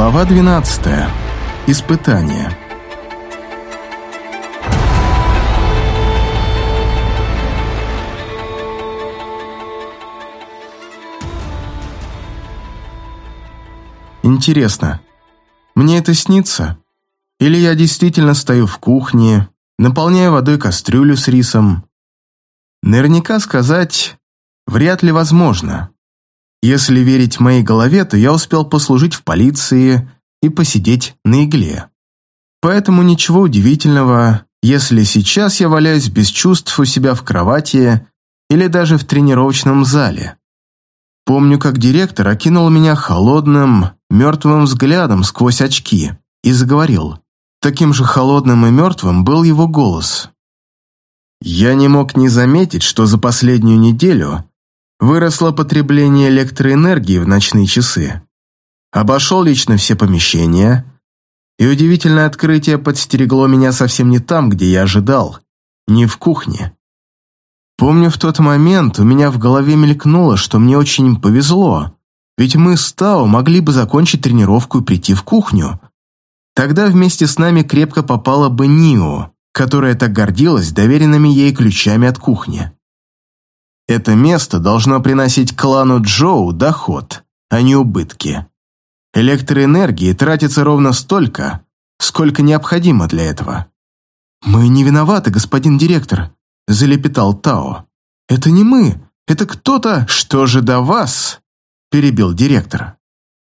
Глава 12. Испытание. Интересно, мне это снится? Или я действительно стою в кухне, наполняю водой кастрюлю с рисом? Наверняка сказать вряд ли возможно. Если верить моей голове, то я успел послужить в полиции и посидеть на игле. Поэтому ничего удивительного, если сейчас я валяюсь без чувств у себя в кровати или даже в тренировочном зале. Помню, как директор окинул меня холодным, мертвым взглядом сквозь очки и заговорил. Таким же холодным и мертвым был его голос. Я не мог не заметить, что за последнюю неделю выросло потребление электроэнергии в ночные часы. Обошел лично все помещения, и удивительное открытие подстерегло меня совсем не там, где я ожидал, не в кухне. Помню, в тот момент у меня в голове мелькнуло, что мне очень повезло, ведь мы с Тао могли бы закончить тренировку и прийти в кухню. Тогда вместе с нами крепко попала бы Нио, которая так гордилась доверенными ей ключами от кухни. Это место должно приносить клану Джоу доход, а не убытки. Электроэнергии тратится ровно столько, сколько необходимо для этого. «Мы не виноваты, господин директор», – залепетал Тао. «Это не мы, это кто-то...» «Что же до вас?» – перебил директор.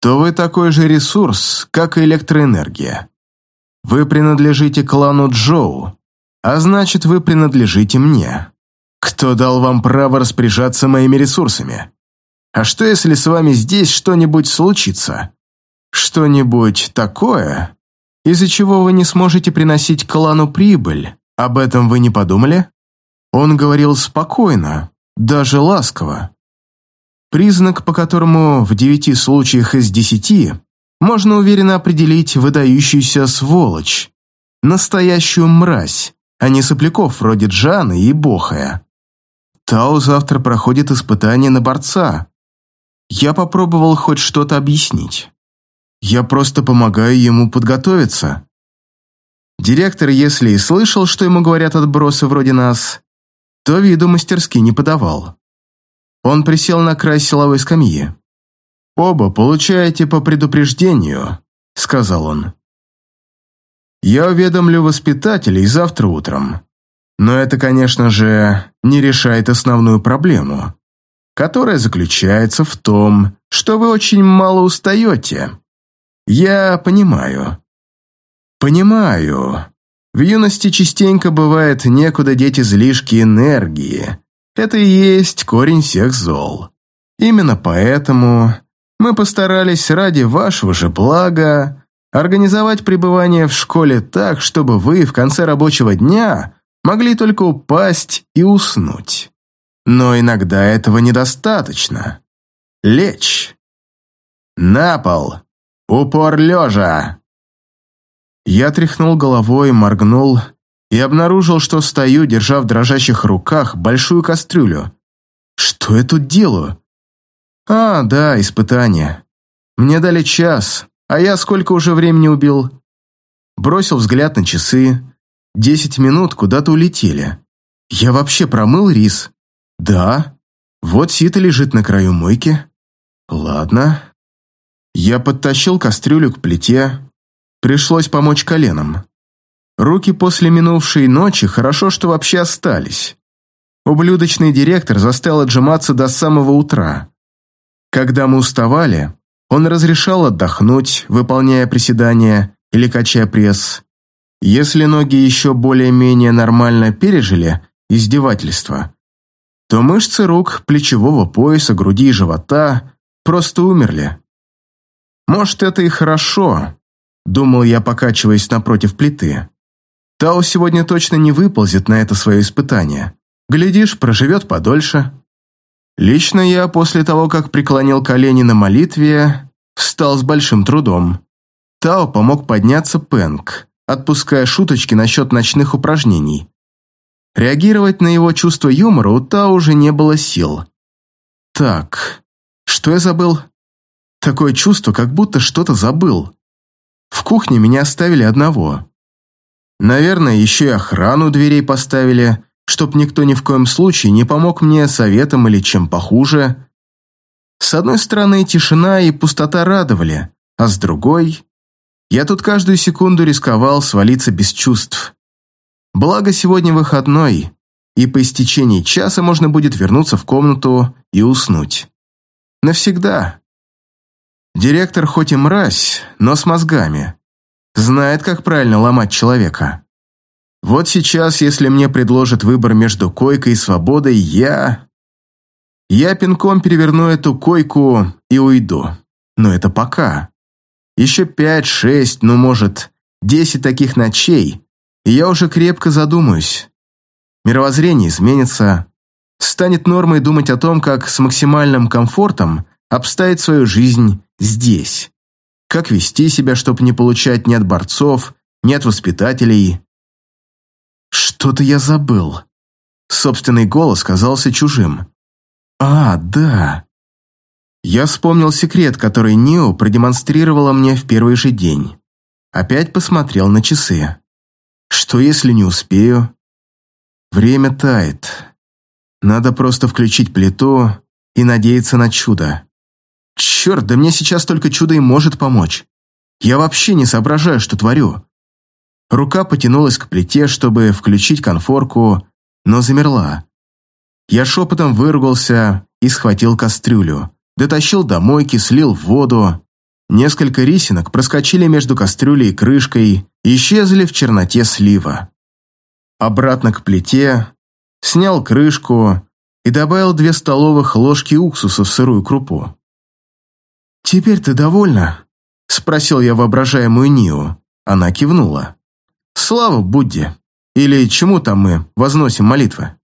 «То вы такой же ресурс, как и электроэнергия. Вы принадлежите клану Джоу, а значит, вы принадлежите мне. Кто дал вам право распоряжаться моими ресурсами? А что, если с вами здесь что-нибудь случится? Что-нибудь такое, из-за чего вы не сможете приносить клану прибыль? Об этом вы не подумали? Он говорил спокойно, даже ласково. Признак, по которому в девяти случаях из десяти можно уверенно определить выдающуюся сволочь, настоящую мразь, а не сопляков вроде Джаны и Бохая. Тао завтра проходит испытание на борца. Я попробовал хоть что-то объяснить. Я просто помогаю ему подготовиться. Директор, если и слышал, что ему говорят отбросы вроде нас, то виду мастерски не подавал. Он присел на край силовой скамьи. «Оба получаете по предупреждению», — сказал он. «Я уведомлю воспитателей завтра утром. Но это, конечно же, не решает основную проблему, которая заключается в том, что вы очень мало устаете. Я понимаю. Понимаю. В юности частенько бывает некуда деть излишки энергии. Это и есть корень всех зол. Именно поэтому мы постарались ради вашего же блага организовать пребывание в школе так, чтобы вы в конце рабочего дня могли только упасть и уснуть. Но иногда этого недостаточно. Лечь. На пол. Упор лежа. Я тряхнул головой, моргнул и обнаружил, что стою, держа в дрожащих руках большую кастрюлю. Что я тут делаю? А, да, испытание. Мне дали час, а я сколько уже времени убил? Бросил взгляд на часы. Десять минут куда-то улетели. Я вообще промыл рис? Да. Вот сито лежит на краю мойки. Ладно. Я подтащил кастрюлю к плите. Пришлось помочь коленом. Руки после минувшей ночи хорошо, что вообще остались. Ублюдочный директор заставил отжиматься до самого утра. Когда мы уставали, он разрешал отдохнуть, выполняя приседания или качая пресс. Если ноги еще более-менее нормально пережили издевательство, то мышцы рук, плечевого пояса, груди и живота просто умерли. Может, это и хорошо, думал я, покачиваясь напротив плиты. Тао сегодня точно не выползет на это свое испытание. Глядишь, проживет подольше. Лично я, после того, как преклонил колени на молитве, встал с большим трудом. Тао помог подняться Пэнк, отпуская шуточки насчет ночных упражнений. Реагировать на его чувство юмора у Та уже не было сил. Так, что я забыл? Такое чувство, как будто что-то забыл. В кухне меня оставили одного. Наверное, еще и охрану дверей поставили, чтоб никто ни в коем случае не помог мне советом или чем похуже. С одной стороны, тишина и пустота радовали, а с другой... Я тут каждую секунду рисковал свалиться без чувств. Благо, сегодня выходной, и по истечении часа можно будет вернуться в комнату и уснуть. Навсегда. Директор хоть и мразь, но с мозгами. Знает, как правильно ломать человека. Вот сейчас, если мне предложат выбор между койкой и свободой, я... Я пинком переверну эту койку и уйду. Но это пока. Еще пять, шесть, ну, может, десять таких ночей, и я уже крепко задумаюсь. Мировоззрение изменится. Станет нормой думать о том, как с максимальным комфортом обставить свою жизнь здесь. Как вести себя, чтобы не получать ни от борцов, ни от воспитателей. Что-то я забыл. Собственный голос казался чужим. А, да. Я вспомнил секрет, который Нио продемонстрировала мне в первый же день. Опять посмотрел на часы. Что если не успею? Время тает. Надо просто включить плиту и надеяться на чудо. Черт, да мне сейчас только чудо и может помочь. Я вообще не соображаю, что творю. Рука потянулась к плите, чтобы включить конфорку, но замерла. Я шепотом выругался и схватил кастрюлю. Дотащил до мойки, слил в воду. Несколько рисинок проскочили между кастрюлей и крышкой и исчезли в черноте слива. Обратно к плите, снял крышку и добавил две столовых ложки уксуса в сырую крупу. «Теперь ты довольна?» – спросил я воображаемую Нию. Она кивнула. «Слава Будде! Или чему там мы возносим молитвы?»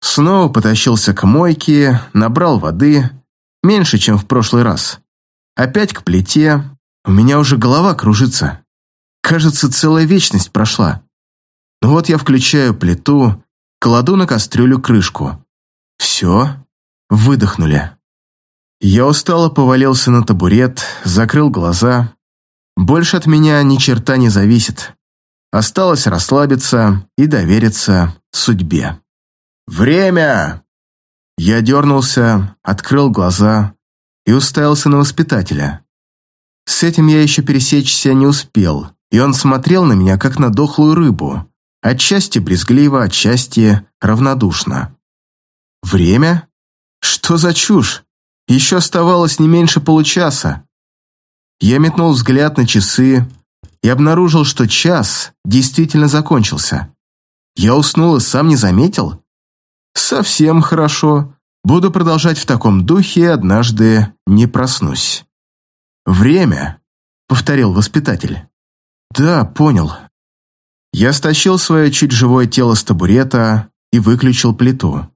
Снова потащился к мойке, набрал воды, меньше, чем в прошлый раз. Опять к плите. У меня уже голова кружится. Кажется, целая вечность прошла. Ну вот я включаю плиту, кладу на кастрюлю крышку. Все, выдохнули. Я устало повалился на табурет, закрыл глаза. Больше от меня ни черта не зависит. Осталось расслабиться и довериться судьбе. «Время!» Я дернулся, открыл глаза и уставился на воспитателя. С этим я еще пересечься не успел, и он смотрел на меня, как на дохлую рыбу, отчасти брезгливо, отчасти равнодушно. «Время? Что за чушь? Еще оставалось не меньше получаса. Я метнул взгляд на часы и обнаружил, что час действительно закончился. Я уснул и сам не заметил. Совсем хорошо. Буду продолжать в таком духе и однажды не проснусь. «Время», — повторил воспитатель. «Да, понял». Я стащил свое чуть живое тело с табурета и выключил плиту.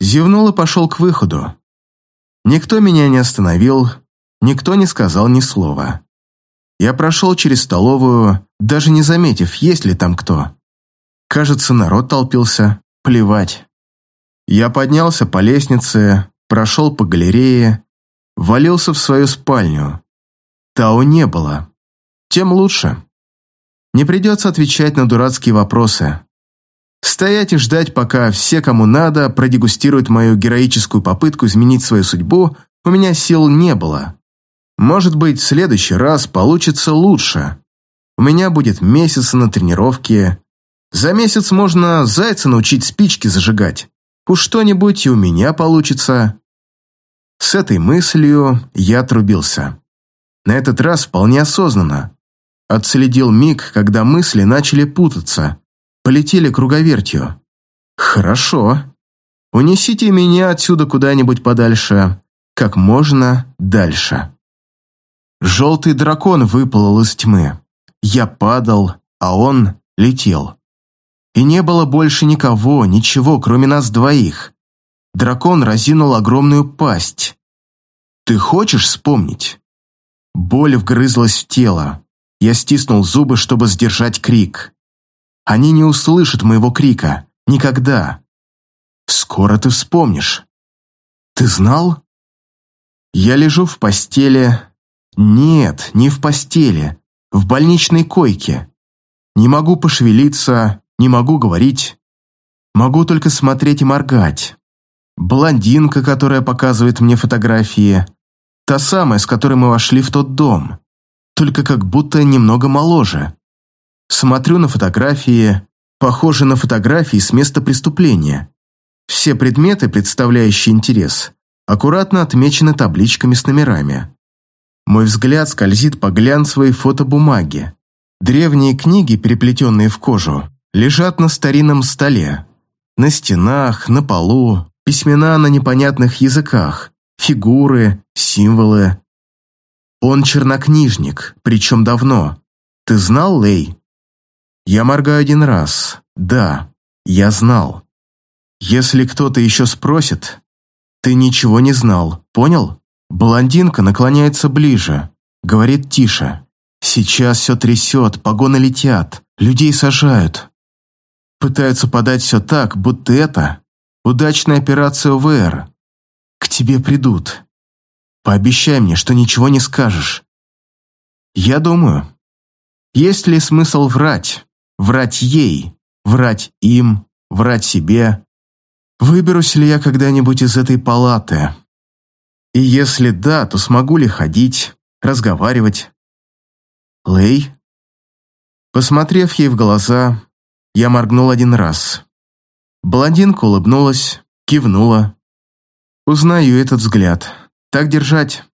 Зевнул и пошел к выходу. Никто меня не остановил, никто не сказал ни слова. Я прошел через столовую, даже не заметив, есть ли там кто. Кажется, народ толпился. Плевать. Я поднялся по лестнице, прошел по галерее, валился в свою спальню. Тао не было. Тем лучше. Не придется отвечать на дурацкие вопросы. Стоять и ждать, пока все, кому надо, продегустируют мою героическую попытку изменить свою судьбу, у меня сил не было. Может быть, в следующий раз получится лучше. У меня будет месяц на тренировке. За месяц можно зайца научить спички зажигать. Уж что-нибудь и у меня получится. С этой мыслью я отрубился. На этот раз вполне осознанно. Отследил миг, когда мысли начали путаться полетели круговертью. Хорошо. Унесите меня отсюда куда-нибудь подальше, как можно дальше. Желтый дракон выплыл из тьмы. Я падал, а он летел. И не было больше никого, ничего, кроме нас двоих. Дракон разинул огромную пасть. Ты хочешь вспомнить? Боль вгрызлась в тело. Я стиснул зубы, чтобы сдержать крик. Они не услышат моего крика. Никогда. Скоро ты вспомнишь. Ты знал? Я лежу в постели. Нет, не в постели. в больничной койке. Не могу пошевелиться, не могу говорить. Могу только смотреть и моргать. Блондинка, которая показывает мне фотографии. Та самая, с которой мы вошли в тот дом. Только как будто немного моложе. Смотрю на фотографии, похожи на фотографии с места преступления. Все предметы, представляющие интерес, аккуратно отмечены табличками с номерами. Мой взгляд скользит по глянцевой фотобумаге. Древние книги, переплетенные в кожу, лежат на старинном столе. На стенах, на полу, письмена на непонятных языках, фигуры, символы. Он чернокнижник, причем давно. Ты знал, Лей? Я моргаю один раз. Да, я знал. Если кто-то еще спросит, ты ничего не знал, понял? Блондинка наклоняется ближе, говорит тише. Сейчас все трясет, погоны летят, людей сажают. Пытаются подать все так, будто это удачная операция УВР. К тебе придут. Пообещай мне, что ничего не скажешь. Я думаю, есть ли смысл врать? Врать ей, врать им, врать себе? Выберусь ли я когда-нибудь из этой палаты? И если да, то смогу ли ходить, разговаривать? Лей? Посмотрев ей в глаза, я моргнул один раз. Блондинка улыбнулась, кивнула. Узнаю этот взгляд. Так держать.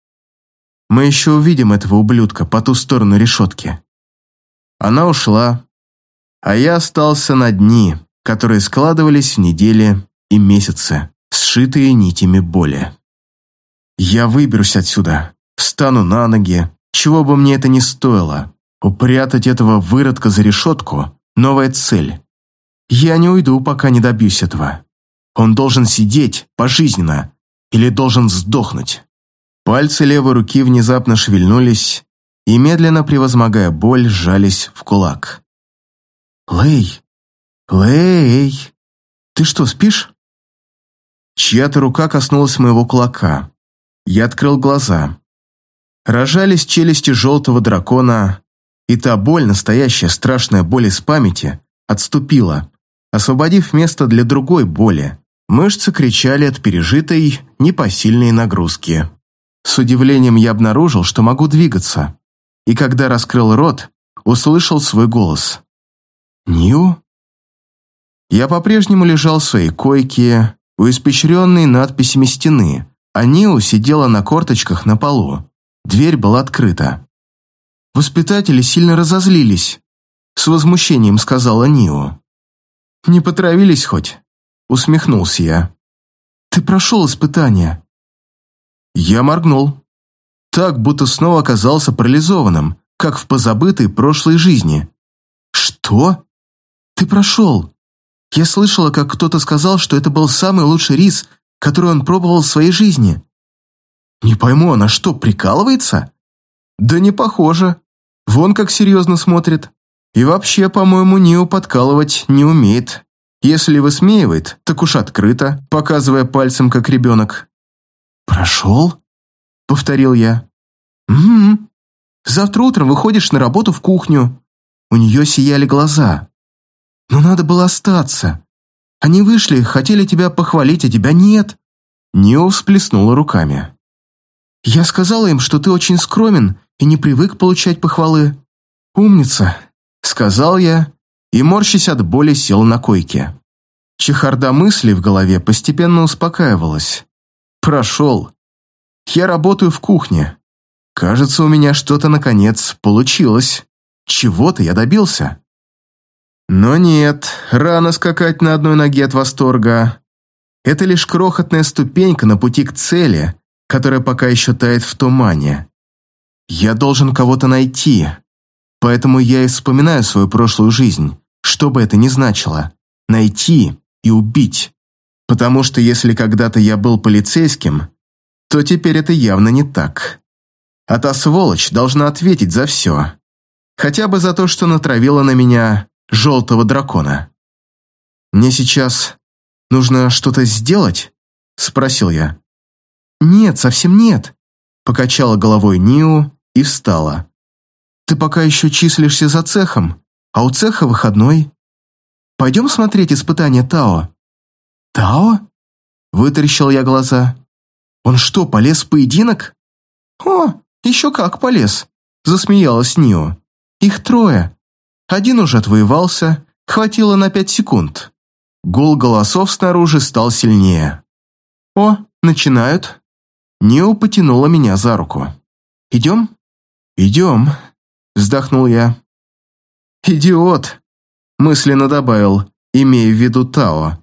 Мы еще увидим этого ублюдка по ту сторону решетки. Она ушла, а я остался на дни, которые складывались в недели и месяцы, сшитые нитями боли. Я выберусь отсюда, встану на ноги, чего бы мне это ни стоило. Упрятать этого выродка за решетку – новая цель. Я не уйду, пока не добьюсь этого. Он должен сидеть пожизненно или должен сдохнуть. Пальцы левой руки внезапно шевельнулись и, медленно превозмогая боль, сжались в кулак. «Лэй! Лэй! Ты что, спишь?» Чья-то рука коснулась моего кулака. Я открыл глаза. Рожались челюсти желтого дракона, и та боль, настоящая страшная боль из памяти, отступила, освободив место для другой боли. Мышцы кричали от пережитой, непосильной нагрузки. С удивлением я обнаружил, что могу двигаться, и когда раскрыл рот, услышал свой голос. «Нью?» Я по-прежнему лежал в своей койке, у испещренной надписями стены, а Нио сидела на корточках на полу. Дверь была открыта. Воспитатели сильно разозлились. С возмущением сказала Нио. «Не потравились хоть?» Усмехнулся я. «Ты прошел испытание». Я моргнул. Так, будто снова оказался парализованным, как в позабытой прошлой жизни. «Что? Ты прошел?» Я слышала, как кто-то сказал, что это был самый лучший рис, которую он пробовал в своей жизни. Не пойму, она что, прикалывается? Да не похоже. Вон как серьезно смотрит. И вообще, по-моему, Нио подкалывать не умеет. Если высмеивает, так уж открыто, показывая пальцем, как ребенок. «Прошел?» — повторил я. «Угу. Завтра утром выходишь на работу в кухню». У нее сияли глаза. «Но надо было остаться. Они вышли, хотели тебя похвалить, а тебя нет». Нио всплеснула руками. «Я сказала им, что ты очень скромен и не привык получать похвалы». «Умница», — сказал я, и, морщась от боли, сел на койке. Чехарда мыслей в голове постепенно успокаивалась. «Прошел. Я работаю в кухне. Кажется, у меня что-то, наконец, получилось. Чего-то я добился». Но нет, рано скакать на одной ноге от восторга. Это лишь крохотная ступенька на пути к цели, которая пока еще тает в тумане. Я должен кого-то найти, поэтому я и вспоминаю свою прошлую жизнь, что бы это ни значило. Найти и убить. Потому что если когда-то я был полицейским, то теперь это явно не так. А та сволочь должна ответить за все. Хотя бы за то, что натравила на меня желтого дракона. «Мне сейчас нужно что-то сделать?» – спросил я. «Нет, совсем нет», – покачала головой Ниу и встала. Ты пока еще числишься за цехом, а у цеха выходной. Пойдем смотреть испытание Тао». «Тао?» – вытаращил я глаза. «Он что, полез в поединок?» «О, еще как полез», – засмеялась Нио. «Их трое. Один уже отвоевался, хватило на пять секунд». Гул голосов снаружи стал сильнее. «О, начинают». Нио потянула меня за руку. «Идем?» «Идем», – вздохнул я. «Идиот», – мысленно добавил, имея в виду Тао.